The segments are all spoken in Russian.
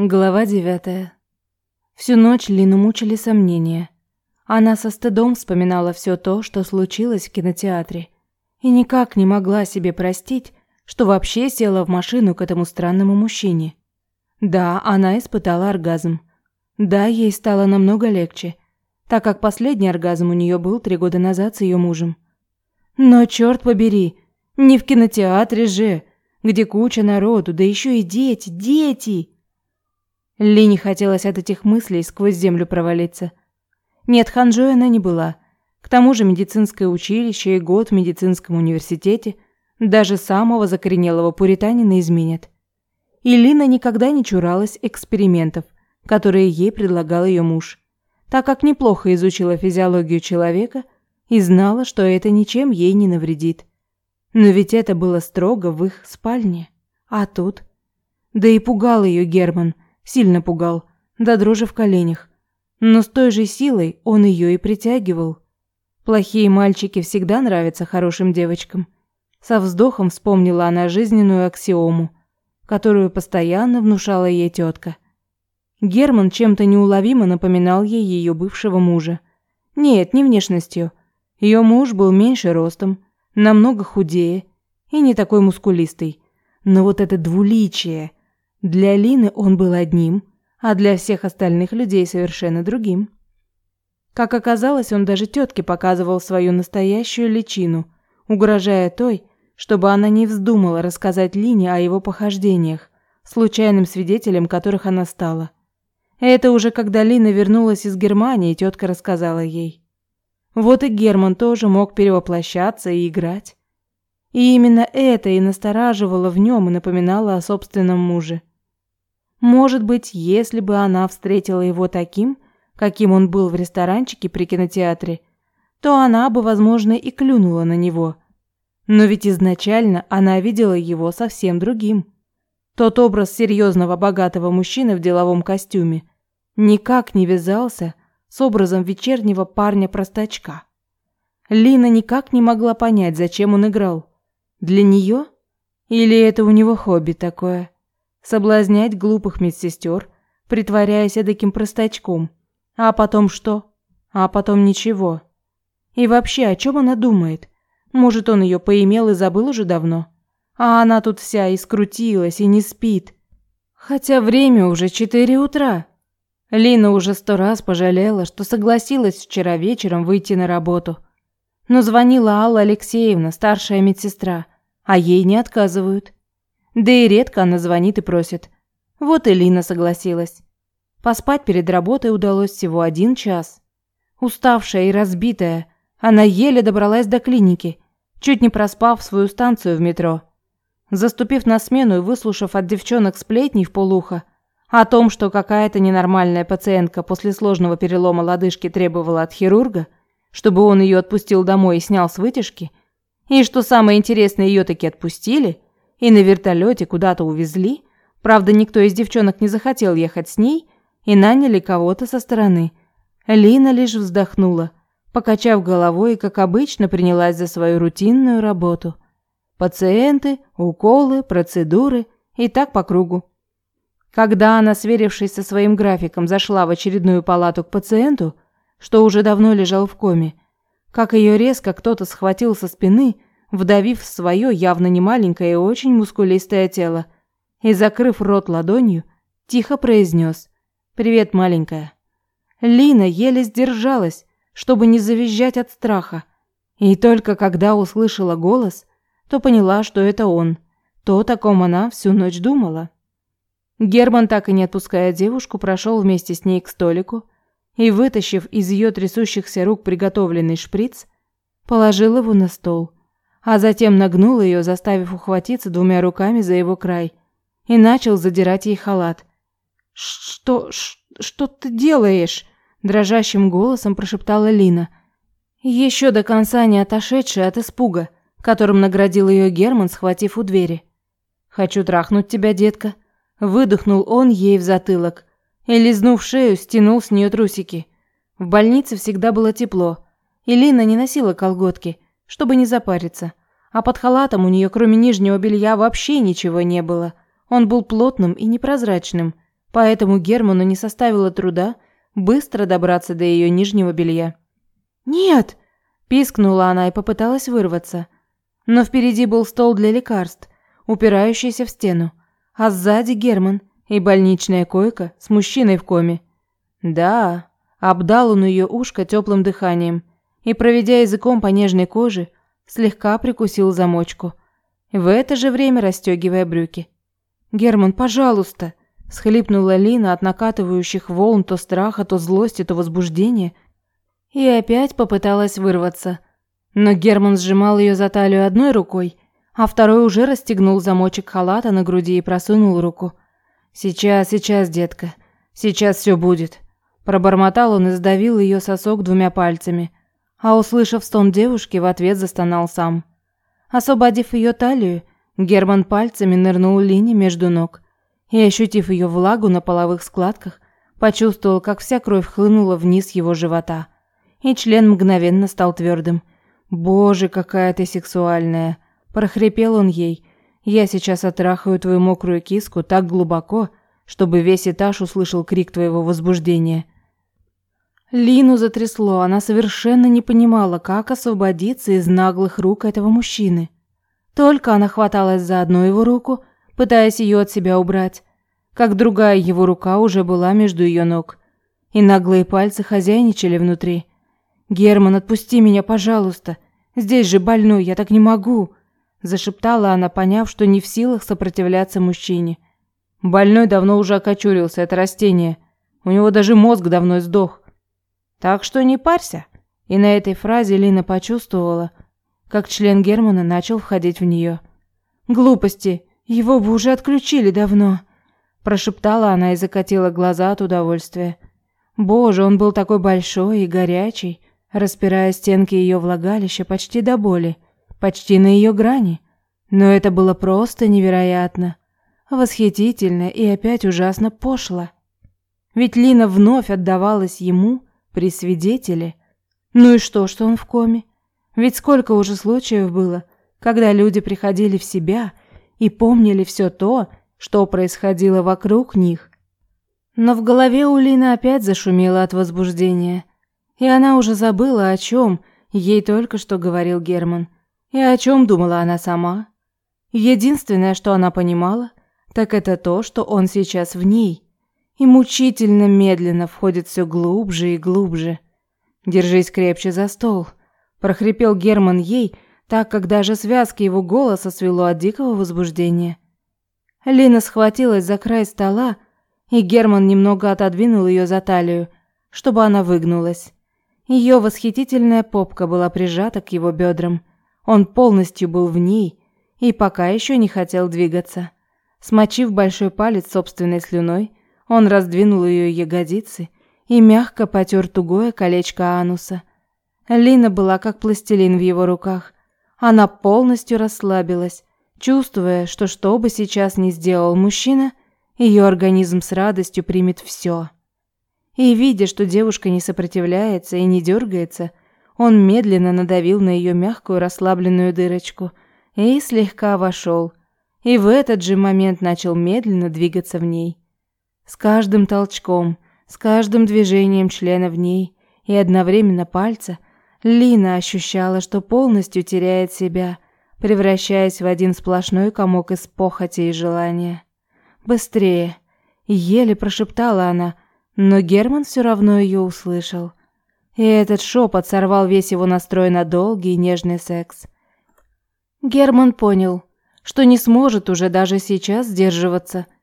Глава девятая. Всю ночь Лину мучили сомнения. Она со стыдом вспоминала все то, что случилось в кинотеатре, и никак не могла себе простить, что вообще села в машину к этому странному мужчине. Да, она испытала оргазм. Да, ей стало намного легче, так как последний оргазм у нее был три года назад с ее мужем. Но черт побери, не в кинотеатре же, где куча народу, да еще и дети, дети. Ли хотелось от этих мыслей сквозь землю провалиться. Нет, ханжой она не была. К тому же медицинское училище и год в медицинском университете даже самого закоренелого пуританина изменят. И Лина никогда не чуралась экспериментов, которые ей предлагал ее муж, так как неплохо изучила физиологию человека и знала, что это ничем ей не навредит. Но ведь это было строго в их спальне. А тут... Да и пугал ее Герман – Сильно пугал, до дрожи в коленях. Но с той же силой он ее и притягивал. Плохие мальчики всегда нравятся хорошим девочкам. Со вздохом вспомнила она жизненную аксиому, которую постоянно внушала ей тетка. Герман чем-то неуловимо напоминал ей ее бывшего мужа. Нет, не внешностью. Ее муж был меньше ростом, намного худее и не такой мускулистый. Но вот это двуличие – для Лины он был одним, а для всех остальных людей совершенно другим. Как оказалось, он даже тетке показывал свою настоящую личину, угрожая той, чтобы она не вздумала рассказать Лине о его похождениях, случайным свидетелем которых она стала. Это уже когда Лина вернулась из Германии, тетка рассказала ей. Вот и Герман тоже мог перевоплощаться и играть. И именно это и настораживало в нем и напоминало о собственном муже. Может быть, если бы она встретила его таким, каким он был в ресторанчике при кинотеатре, то она бы, возможно, и клюнула на него. Но ведь изначально она видела его совсем другим. Тот образ серьезного богатого мужчины в деловом костюме никак не вязался с образом вечернего парня-простачка. Лина никак не могла понять, зачем он играл. Для нее? Или это у него хобби такое? Соблазнять глупых медсестер, притворяясь эдаким простачком. А потом что? А потом ничего. И вообще, о чем она думает? Может, он ее поимел и забыл уже давно? А она тут вся искрутилась и не спит. Хотя время уже четыре утра. Лина уже сто раз пожалела, что согласилась вчера вечером выйти на работу. Но звонила Алла Алексеевна, старшая медсестра, а ей не отказывают. Да и редко она звонит и просит. Вот и Лина согласилась. Поспать перед работой удалось всего один час. Уставшая и разбитая, она еле добралась до клиники, чуть не проспав свою станцию в метро. Заступив на смену и выслушав от девчонок сплетни в полухо о том, что какая-то ненормальная пациентка после сложного перелома лодыжки требовала от хирурга, чтобы он ее отпустил домой и снял с вытяжки, и что самое интересное, ее таки отпустили – и на вертолете куда-то увезли. Правда, никто из девчонок не захотел ехать с ней и наняли кого-то со стороны. Лина лишь вздохнула, покачав головой и, как обычно, принялась за свою рутинную работу. Пациенты, уколы, процедуры и так по кругу. Когда она, сверившись со своим графиком, зашла в очередную палату к пациенту, что уже давно лежал в коме, как ее резко кто-то схватил со спины – вдавив свое явно немаленькое и очень мускулистое тело, и, закрыв рот ладонью, тихо произнес «Привет, маленькая». Лина еле сдержалась, чтобы не завизжать от страха, и только когда услышала голос, то поняла, что это он, то, о ком она всю ночь думала. Герман, так и не отпуская девушку, прошел вместе с ней к столику и, вытащив из ее трясущихся рук приготовленный шприц, положил его на стол – а затем нагнул ее, заставив ухватиться двумя руками за его край, и начал задирать ей халат. «Что... что ты делаешь?» – дрожащим голосом прошептала Лина. Еще до конца не отошедшая от испуга, которым наградил ее Герман, схватив у двери. «Хочу трахнуть тебя, детка», – выдохнул он ей в затылок и, лизнув шею, стянул с нее трусики. В больнице всегда было тепло, и Лина не носила колготки, чтобы не запариться. А под халатом у нее, кроме нижнего белья, вообще ничего не было. Он был плотным и непрозрачным, поэтому Герману не составило труда быстро добраться до ее нижнего белья. «Нет!» – пискнула она и попыталась вырваться. Но впереди был стол для лекарств, упирающийся в стену, а сзади Герман и больничная койка с мужчиной в коме. Да, обдал он ее ушко теплым дыханием и, проведя языком по нежной коже, слегка прикусил замочку, в это же время расстегивая брюки. «Герман, пожалуйста!» – схлипнула Лина от накатывающих волн то страха, то злости, то возбуждения, и опять попыталась вырваться. Но Герман сжимал ее за талию одной рукой, а второй уже расстегнул замочек халата на груди и просунул руку. «Сейчас, сейчас, детка, сейчас все будет», – пробормотал он и сдавил ее сосок двумя пальцами, а услышав стон девушки, в ответ застонал сам. Освободив ее талию, Герман пальцами нырнул Лине между ног и, ощутив ее влагу на половых складках, почувствовал, как вся кровь хлынула вниз его живота, и член мгновенно стал твердым. «Боже, какая ты сексуальная!» – прохрипел он ей. «Я сейчас отрахаю твою мокрую киску так глубоко, чтобы весь этаж услышал крик твоего возбуждения». Лину затрясло, она совершенно не понимала, как освободиться из наглых рук этого мужчины. Только она хваталась за одну его руку, пытаясь ее от себя убрать, как другая его рука уже была между ее ног, и наглые пальцы хозяйничали внутри. «Герман, отпусти меня, пожалуйста. Здесь же больной, я так не могу», – зашептала она, поняв, что не в силах сопротивляться мужчине. «Больной давно уже окочурился, это растение. У него даже мозг давно сдох. Так что не парься. И на этой фразе Лина почувствовала, как член Германа начал входить в нее. Глупости, его бы уже отключили давно, прошептала она и закатила глаза от удовольствия. Боже, он был такой большой и горячий, распирая стенки ее влагалища почти до боли, почти на ее грани. Но это было просто невероятно, восхитительно и опять ужасно пошло. Ведь Лина вновь отдавалась ему, при свидетеле. Ну и что, что он в коме? Ведь сколько уже случаев было, когда люди приходили в себя и помнили все то, что происходило вокруг них. Но в голове у Лины опять зашумело от возбуждения, и она уже забыла, о чем ей только что говорил Герман, и о чем думала она сама. Единственное, что она понимала, так это то, что он сейчас в ней – и мучительно медленно входит все глубже и глубже. Держись крепче за стол, прохрипел Герман ей, так как даже связки его голоса свело от дикого возбуждения. Лина схватилась за край стола, и Герман немного отодвинул ее за талию, чтобы она выгнулась. Ее восхитительная попка была прижата к его бедрам. Он полностью был в ней и пока еще не хотел двигаться. Смочив большой палец собственной слюной, он раздвинул ее ягодицы и мягко потер тугое колечко ануса. Лина была как пластилин в его руках. Она полностью расслабилась, чувствуя, что что бы сейчас ни сделал мужчина, ее организм с радостью примет все. И видя, что девушка не сопротивляется и не дергается, он медленно надавил на ее мягкую расслабленную дырочку и слегка вошел. И в этот же момент начал медленно двигаться в ней. С каждым толчком, с каждым движением члена в ней и одновременно пальца Лина ощущала, что полностью теряет себя, превращаясь в один сплошной комок из похоти и желания. «Быстрее!» – еле прошептала она, но Герман все равно ее услышал. И этот шепот сорвал весь его настрой на долгий и нежный секс. Герман понял, что не сможет уже даже сейчас сдерживаться –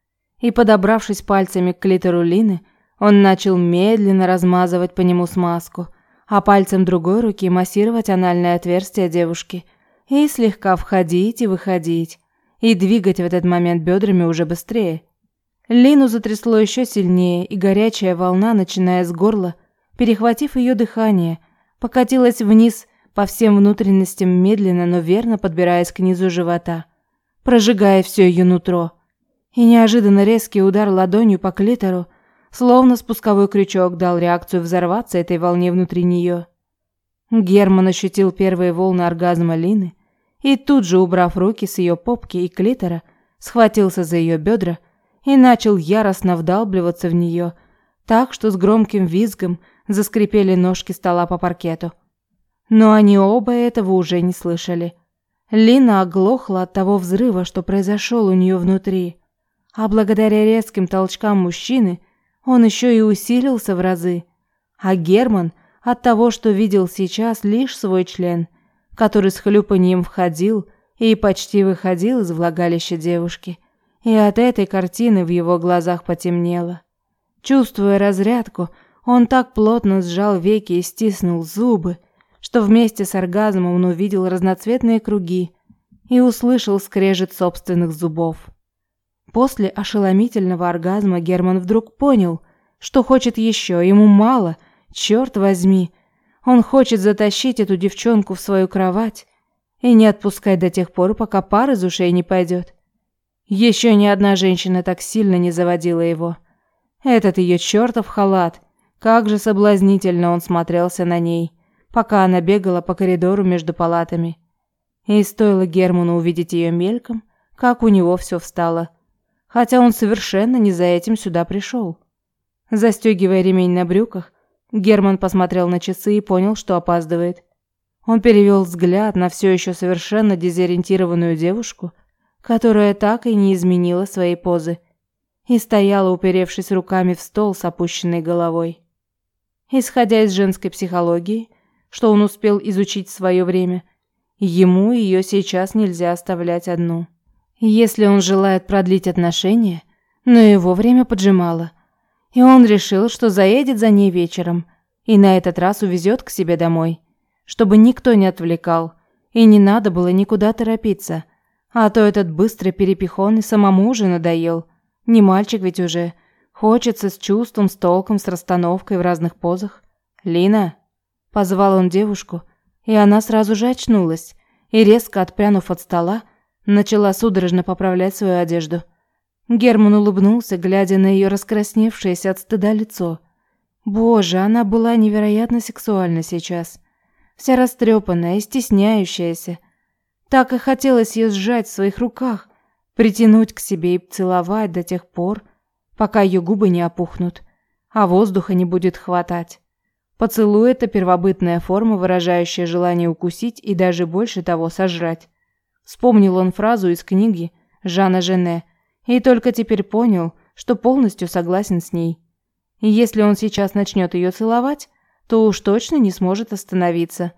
и, подобравшись пальцами к клитору Лины, он начал медленно размазывать по нему смазку, а пальцем другой руки массировать анальное отверстие девушки и слегка входить и выходить, и двигать в этот момент бедрами уже быстрее. Лину затрясло еще сильнее, и горячая волна, начиная с горла, перехватив ее дыхание, покатилась вниз по всем внутренностям медленно, но верно подбираясь к низу живота, прожигая все ее нутро – и неожиданно резкий удар ладонью по клитору, словно спусковой крючок дал реакцию взорваться этой волне внутри нее. Герман ощутил первые волны оргазма Лины и тут же, убрав руки с ее попки и клитора, схватился за ее бедра и начал яростно вдалбливаться в нее, так что с громким визгом заскрипели ножки стола по паркету. Но они оба этого уже не слышали. Лина оглохла от того взрыва, что произошел у нее внутри. А благодаря резким толчкам мужчины он еще и усилился в разы. А Герман от того, что видел сейчас лишь свой член, который с хлюпаньем входил и почти выходил из влагалища девушки. И от этой картины в его глазах потемнело. Чувствуя разрядку, он так плотно сжал веки и стиснул зубы, что вместе с оргазмом он увидел разноцветные круги и услышал скрежет собственных зубов. После ошеломительного оргазма Герман вдруг понял, что хочет еще, ему мало, черт возьми. Он хочет затащить эту девчонку в свою кровать и не отпускать до тех пор, пока пар из ушей не пойдет. Еще ни одна женщина так сильно не заводила его. Этот ее чертов халат, как же соблазнительно он смотрелся на ней, пока она бегала по коридору между палатами. И стоило Герману увидеть ее мельком, как у него все встало. Хотя он совершенно не за этим сюда пришел. Застегивая ремень на брюках, Герман посмотрел на часы и понял, что опаздывает. Он перевел взгляд на все еще совершенно дезориентированную девушку, которая так и не изменила своей позы, и стояла, уперевшись руками в стол с опущенной головой. Исходя из женской психологии, что он успел изучить в свое время, ему ее сейчас нельзя оставлять одну. Если он желает продлить отношения, но его время поджимало, и он решил, что заедет за ней вечером и на этот раз увезет к себе домой, чтобы никто не отвлекал, и не надо было никуда торопиться, а то этот быстрый перепихон и самому уже надоел. Не мальчик ведь уже, Хочется с чувством, с толком, с расстановкой в разных позах. «Лина!» Позвал он девушку, и она сразу же очнулась и, резко отпрянув от стола, начала судорожно поправлять свою одежду. Герман улыбнулся, глядя на ее раскрасневшееся от стыда лицо. Боже, она была невероятно сексуальна сейчас. Вся растрепанная и стесняющаяся. Так и хотелось ее сжать в своих руках, притянуть к себе и целовать до тех пор, пока ее губы не опухнут, а воздуха не будет хватать. Поцелуй – это первобытная форма, выражающая желание укусить и даже больше того сожрать. Вспомнил он фразу из книги Жана Жене и только теперь понял, что полностью согласен с ней. Если он сейчас начнет ее целовать, то уж точно не сможет остановиться.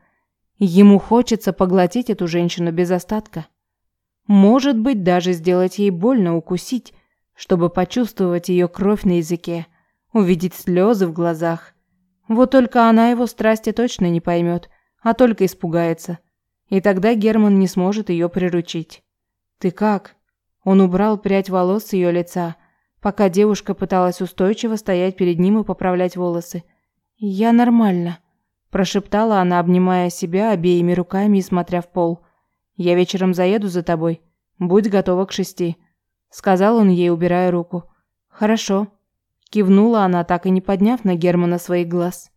Ему хочется поглотить эту женщину без остатка. Может быть, даже сделать ей больно укусить, чтобы почувствовать ее кровь на языке, увидеть слезы в глазах. Вот только она его страсти точно не поймет, а только испугается. И тогда Герман не сможет ее приручить. «Ты как?» Он убрал прядь волос с ее лица, пока девушка пыталась устойчиво стоять перед ним и поправлять волосы. «Я нормально», – прошептала она, обнимая себя обеими руками и смотря в пол. «Я вечером заеду за тобой. Будь готова к шести» сказал он ей, убирая руку. Хорошо, кивнула она, так и не подняв на Германа своих глаз.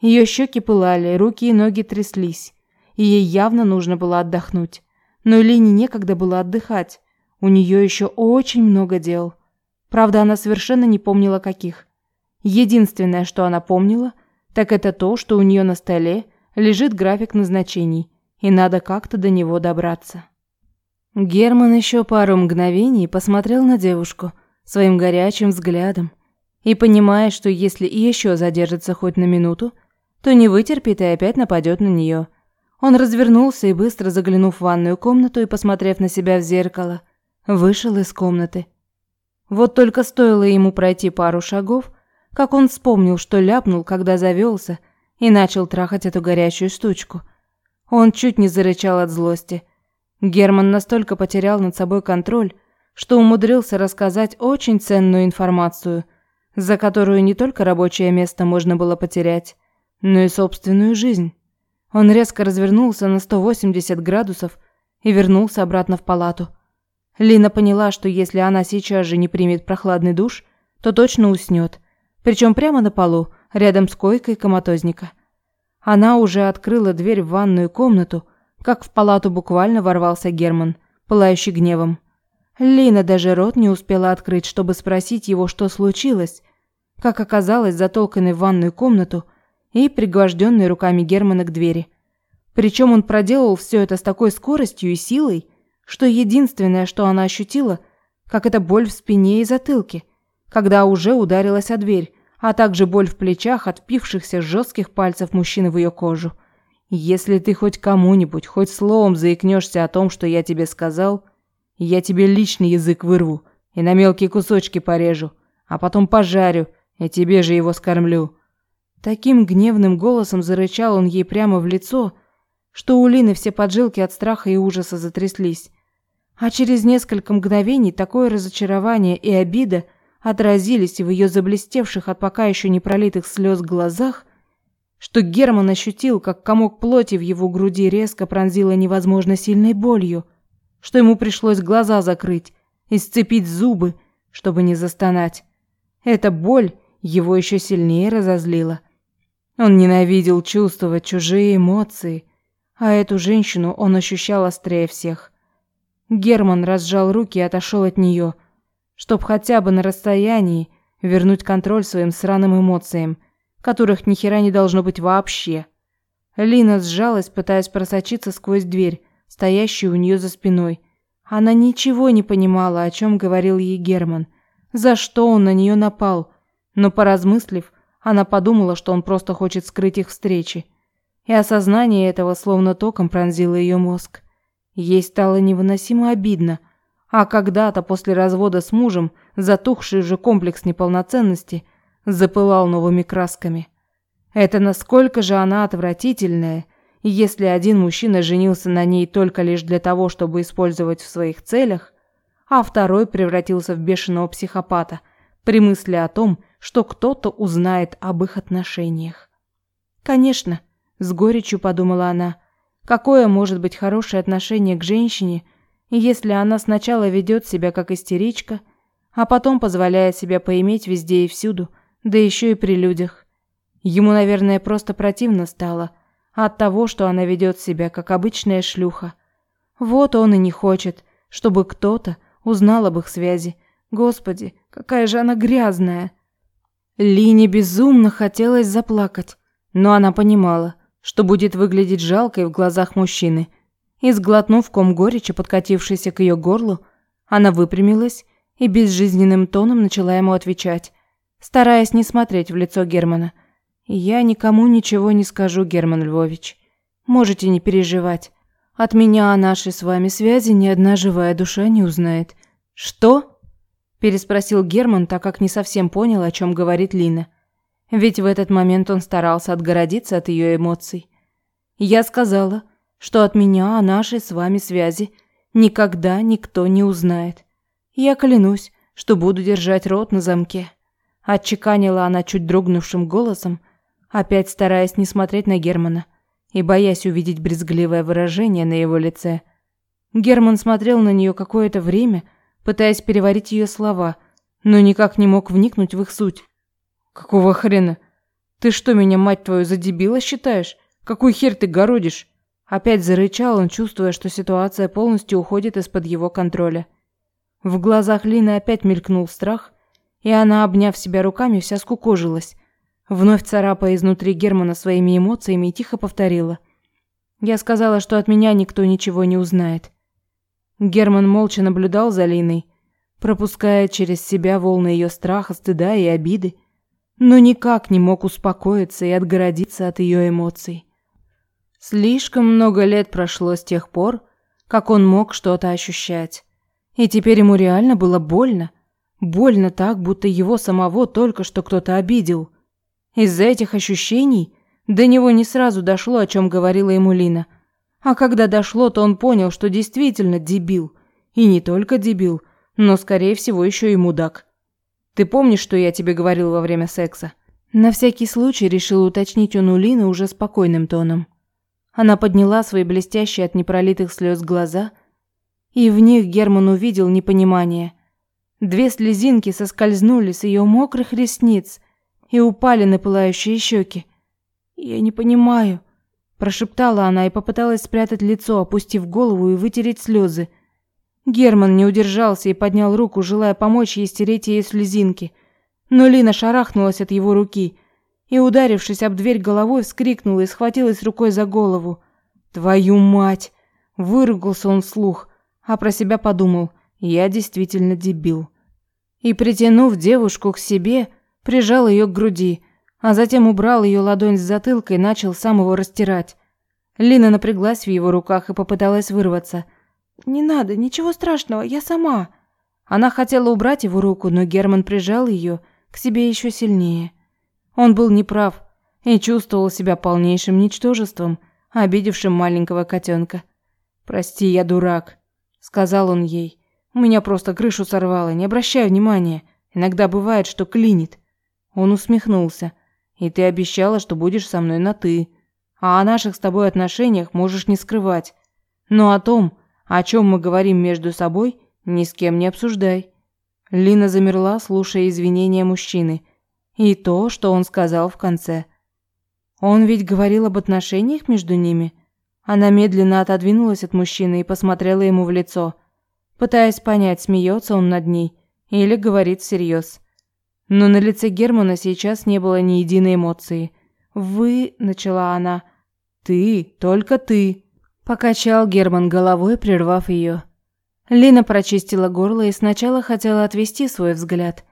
Ее щеки пылали, руки и ноги тряслись, и ей явно нужно было отдохнуть. Но Лене некогда было отдыхать. У нее еще очень много дел. Правда, она совершенно не помнила каких. Единственное, что она помнила, так это то, что у нее на столе лежит график назначений, и надо как-то до него добраться. Герман еще пару мгновений посмотрел на девушку своим горячим взглядом и, понимая, что если и еще задержится хоть на минуту, то не вытерпит и опять нападет на нее. Он развернулся и, быстро заглянув в ванную комнату и посмотрев на себя в зеркало, вышел из комнаты. Вот только стоило ему пройти пару шагов, как он вспомнил, что ляпнул, когда завелся, и начал трахать эту горячую штучку. Он чуть не зарычал от злости – Герман настолько потерял над собой контроль, что умудрился рассказать очень ценную информацию, за которую не только рабочее место можно было потерять, но и собственную жизнь. Он резко развернулся на 180 градусов и вернулся обратно в палату. Лина поняла, что если она сейчас же не примет прохладный душ, то точно уснет, причем прямо на полу, рядом с койкой коматозника. Она уже открыла дверь в ванную комнату, как в палату буквально ворвался Герман, пылающий гневом. Лина даже рот не успела открыть, чтобы спросить его, что случилось. Как оказалось, затолканный в ванную комнату и пригвожденный руками Германа к двери. Причем он проделал все это с такой скоростью и силой, что единственное, что она ощутила, как это боль в спине и затылке, когда уже ударилась о дверь, а также боль в плечах от впившихся жестких пальцев мужчины в ее кожу. Если ты хоть кому-нибудь, хоть словом заикнешься о том, что я тебе сказал, я тебе личный язык вырву и на мелкие кусочки порежу, а потом пожарю, и тебе же его скормлю. Таким гневным голосом зарычал он ей прямо в лицо, что у Лины все поджилки от страха и ужаса затряслись. А через несколько мгновений такое разочарование и обида отразились в ее заблестевших от пока еще не пролитых слез глазах, что Герман ощутил, как комок плоти в его груди резко пронзило невозможно сильной болью, что ему пришлось глаза закрыть и сцепить зубы, чтобы не застонать. Эта боль его еще сильнее разозлила. Он ненавидел чувствовать чужие эмоции – а эту женщину он ощущал острее всех. Герман разжал руки и отошел от нее, чтоб хотя бы на расстоянии вернуть контроль своим сраным эмоциям, которых ни хера не должно быть вообще. Лина сжалась, пытаясь просочиться сквозь дверь, стоящую у нее за спиной. Она ничего не понимала, о чем говорил ей Герман, за что он на нее напал, но поразмыслив, она подумала, что он просто хочет скрыть их встречи и осознание этого словно током пронзило ее мозг. Ей стало невыносимо обидно, а когда-то после развода с мужем затухший уже комплекс неполноценности запылал новыми красками. Это насколько же она отвратительная, если один мужчина женился на ней только лишь для того, чтобы использовать в своих целях, а второй превратился в бешеного психопата при мысли о том, что кто-то узнает об их отношениях. Конечно, с горечью подумала она. Какое может быть хорошее отношение к женщине, если она сначала ведет себя как истеричка, а потом позволяет себя поиметь везде и всюду, да еще и при людях. Ему, наверное, просто противно стало от того, что она ведет себя как обычная шлюха. Вот он и не хочет, чтобы кто-то узнал об их связи. Господи, какая же она грязная. Лине безумно хотелось заплакать, но она понимала, что будет выглядеть жалкой в глазах мужчины. И сглотнув ком горечи, подкатившийся к ее горлу, она выпрямилась и безжизненным тоном начала ему отвечать, стараясь не смотреть в лицо Германа. «Я никому ничего не скажу, Герман Львович. Можете не переживать. От меня о нашей с вами связи ни одна живая душа не узнает». «Что?» – переспросил Герман, так как не совсем понял, о чем говорит Лина. Ведь в этот момент он старался отгородиться от ее эмоций. Я сказала, что от меня о нашей с вами связи никогда никто не узнает. Я клянусь, что буду держать рот на замке. Отчеканила она чуть дрогнувшим голосом, опять стараясь не смотреть на Германа и боясь увидеть брезгливое выражение на его лице. Герман смотрел на нее какое-то время, пытаясь переварить ее слова, но никак не мог вникнуть в их суть. «Какого хрена? Ты что, меня, мать твою, за дебила считаешь? Какой хер ты городишь?» Опять зарычал он, чувствуя, что ситуация полностью уходит из-под его контроля. В глазах Лины опять мелькнул страх, и она, обняв себя руками, вся скукожилась, вновь царапая изнутри Германа своими эмоциями и тихо повторила. «Я сказала, что от меня никто ничего не узнает». Герман молча наблюдал за Линой, пропуская через себя волны ее страха, стыда и обиды, но никак не мог успокоиться и отгородиться от ее эмоций. Слишком много лет прошло с тех пор, как он мог что-то ощущать. И теперь ему реально было больно. Больно так, будто его самого только что кто-то обидел. Из-за этих ощущений до него не сразу дошло, о чем говорила ему Лина. А когда дошло, то он понял, что действительно дебил. И не только дебил, но, скорее всего, еще и мудак. Ты помнишь, что я тебе говорил во время секса? На всякий случай решил уточнить он у Лины уже спокойным тоном. Она подняла свои блестящие от непролитых слез глаза, и в них Герман увидел непонимание. Две слезинки соскользнули с ее мокрых ресниц и упали на пылающие щеки. «Я не понимаю», – прошептала она и попыталась спрятать лицо, опустив голову и вытереть слезы. Герман не удержался и поднял руку, желая помочь ей стереть ей слезинки. Но Лина шарахнулась от его руки и, ударившись об дверь головой, вскрикнула и схватилась рукой за голову. «Твою мать!» – выругался он вслух, а про себя подумал «Я действительно дебил». И, притянув девушку к себе, прижал ее к груди, а затем убрал ее ладонь с затылка и начал сам его растирать. Лина напряглась в его руках и попыталась вырваться. «Не надо, ничего страшного, я сама». Она хотела убрать его руку, но Герман прижал ее к себе еще сильнее. Он был неправ и чувствовал себя полнейшим ничтожеством, обидевшим маленького котенка. «Прости, я дурак», — сказал он ей. «У меня просто крышу сорвало, не обращай внимания. Иногда бывает, что клинит». Он усмехнулся. «И ты обещала, что будешь со мной на «ты». А о наших с тобой отношениях можешь не скрывать. Но о том, о чем мы говорим между собой, ни с кем не обсуждай». Лина замерла, слушая извинения мужчины. И то, что он сказал в конце. Он ведь говорил об отношениях между ними. Она медленно отодвинулась от мужчины и посмотрела ему в лицо, пытаясь понять, смеется он над ней или говорит всерьез. Но на лице Германа сейчас не было ни единой эмоции. «Вы...» – начала она. «Ты, только ты!» – покачал Герман головой, прервав ее. Лина прочистила горло и сначала хотела отвести свой взгляд,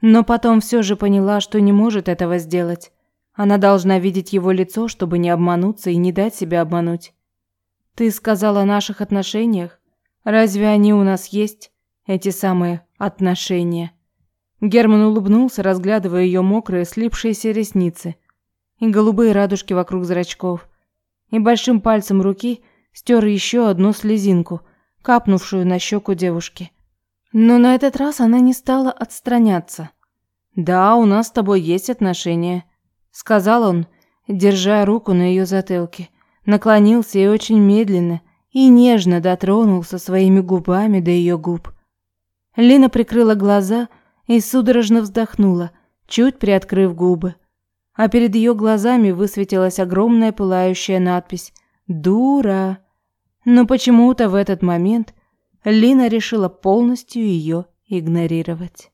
но потом все же поняла, что не может этого сделать. Она должна видеть его лицо, чтобы не обмануться и не дать себя обмануть. «Ты сказала о наших отношениях? Разве они у нас есть, эти самые отношения?» Герман улыбнулся, разглядывая ее мокрые, слипшиеся ресницы и голубые радужки вокруг зрачков, и большим пальцем руки стер еще одну слезинку, капнувшую на щеку девушки. Но на этот раз она не стала отстраняться. «Да, у нас с тобой есть отношения», — сказал он, держа руку на ее затылке. Наклонился и очень медленно и нежно дотронулся своими губами до ее губ. Лина прикрыла глаза и судорожно вздохнула, чуть приоткрыв губы. А перед ее глазами высветилась огромная пылающая надпись «Дура». Но почему-то в этот момент Лина решила полностью ее игнорировать.